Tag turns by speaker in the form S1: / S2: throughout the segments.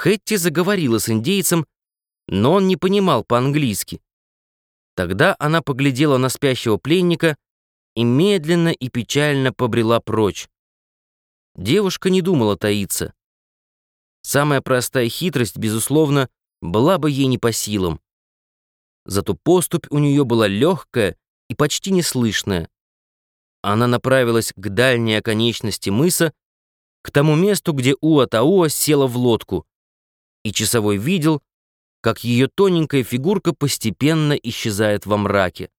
S1: Хэтти заговорила с индейцем, но он не понимал по-английски. Тогда она поглядела на спящего пленника и медленно и печально побрела прочь. Девушка не думала таиться. Самая простая хитрость, безусловно, была бы ей не по силам. Зато поступь у нее была легкая и почти неслышная. Она направилась к дальней оконечности мыса, к тому месту, где Уа-Тауа села в лодку, и часовой видел, как ее тоненькая фигурка постепенно исчезает во мраке.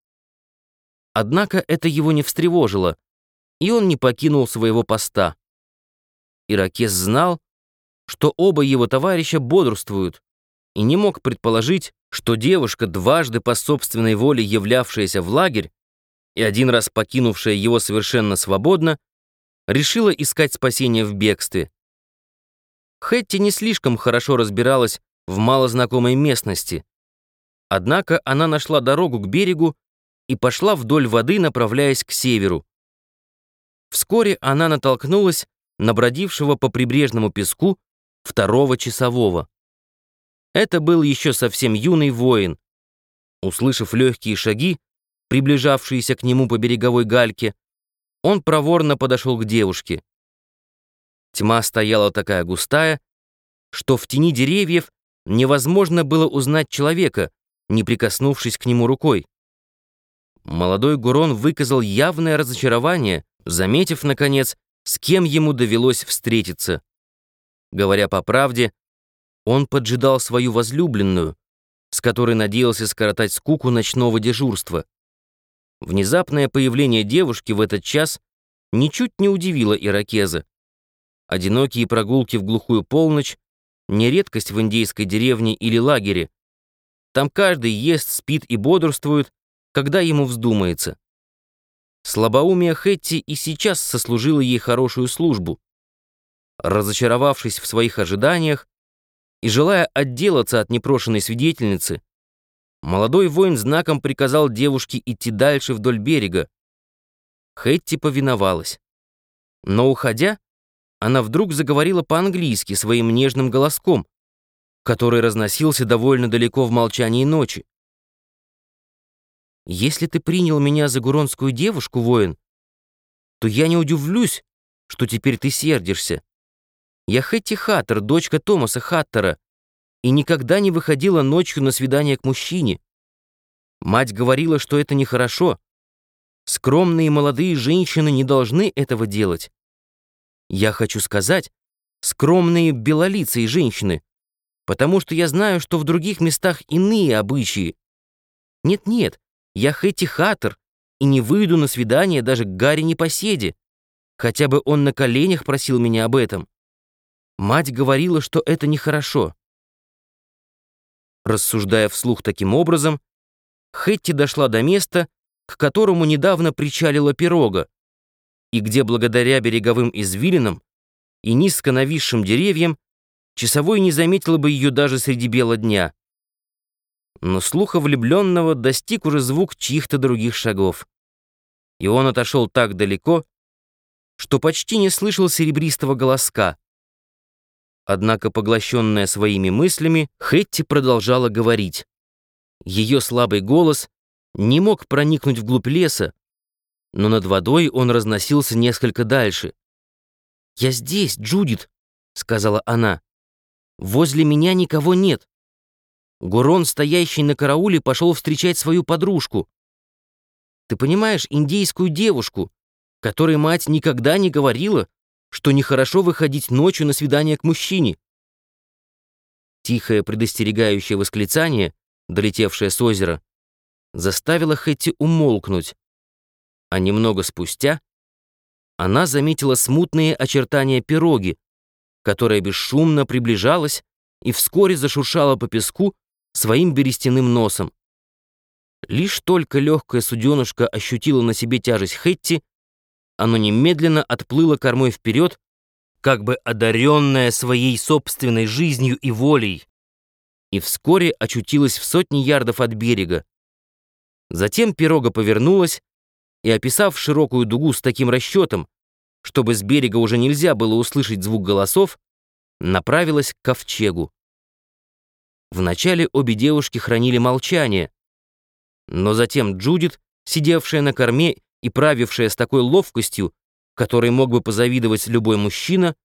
S1: Однако это его не встревожило, и он не покинул своего поста. Иракес знал, что оба его товарища бодрствуют, и не мог предположить, что девушка, дважды по собственной воле являвшаяся в лагерь и один раз покинувшая его совершенно свободно, решила искать спасение в бегстве. Хэтти не слишком хорошо разбиралась в малознакомой местности. Однако она нашла дорогу к берегу и пошла вдоль воды, направляясь к северу. Вскоре она натолкнулась на бродившего по прибрежному песку второго часового. Это был еще совсем юный воин. Услышав легкие шаги, приближавшиеся к нему по береговой гальке, он проворно подошел к девушке. Тьма стояла такая густая, что в тени деревьев невозможно было узнать человека, не прикоснувшись к нему рукой. Молодой Гурон выказал явное разочарование, заметив, наконец, с кем ему довелось встретиться. Говоря по правде, он поджидал свою возлюбленную, с которой надеялся скоротать скуку ночного дежурства. Внезапное появление девушки в этот час ничуть не удивило иракеза. Одинокие прогулки в глухую полночь — не редкость в индейской деревне или лагере. Там каждый ест, спит и бодрствует, когда ему вздумается. Слабоумие Хэтти и сейчас сослужило ей хорошую службу. Разочаровавшись в своих ожиданиях и желая отделаться от непрошенной свидетельницы, молодой воин знаком приказал девушке идти дальше вдоль берега. Хэтти повиновалась. Но, уходя, она вдруг заговорила по-английски своим нежным голоском, который разносился довольно далеко в молчании ночи. «Если ты принял меня за гуронскую девушку, воин, то я не удивлюсь, что теперь ты сердишься. Я Хэтти Хаттер, дочка Томаса Хаттера, и никогда не выходила ночью на свидание к мужчине. Мать говорила, что это нехорошо. Скромные молодые женщины не должны этого делать. Я хочу сказать, скромные белолицые женщины, потому что я знаю, что в других местах иные обычаи. Нет-нет, я Хэти Хаттер и не выйду на свидание даже к Гарри Непоседе, хотя бы он на коленях просил меня об этом. Мать говорила, что это нехорошо. Рассуждая вслух таким образом, Хэтти дошла до места, к которому недавно причалила пирога, и где благодаря береговым извилинам и низко нависшим деревьям часовой не заметил бы ее даже среди бела дня. Но слуха влюбленного достиг уже звук чьих-то других шагов. И он отошел так далеко, что почти не слышал серебристого голоска. Однако, поглощенная своими мыслями, Хетти продолжала говорить. Ее слабый голос не мог проникнуть вглубь леса, но над водой он разносился несколько дальше. «Я здесь, Джудит», — сказала она. «Возле меня никого нет». Гурон, стоящий на карауле, пошел встречать свою подружку. Ты понимаешь, индейскую девушку, которой мать никогда не говорила, что нехорошо выходить ночью на свидание к мужчине. Тихое предостерегающее восклицание, долетевшее с озера, заставило Хэтти умолкнуть, а немного спустя она заметила смутные очертания пироги, которая бесшумно приближалась и вскоре зашуршала по песку своим берестяным носом. Лишь только легкое суденышко ощутило на себе тяжесть Хетти, оно немедленно отплыло кормой вперед, как бы одаренное своей собственной жизнью и волей, и вскоре очутилось в сотне ярдов от берега. Затем пирога повернулась и, описав широкую дугу с таким расчетом, чтобы с берега уже нельзя было услышать звук голосов, направилась к ковчегу. Вначале обе девушки хранили молчание, но затем Джудит, сидевшая на корме и правившая с такой ловкостью, которой мог бы позавидовать любой мужчина,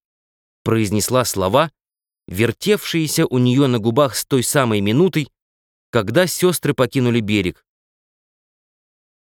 S1: произнесла слова, вертевшиеся у нее на губах с той самой минутой, когда сестры покинули берег.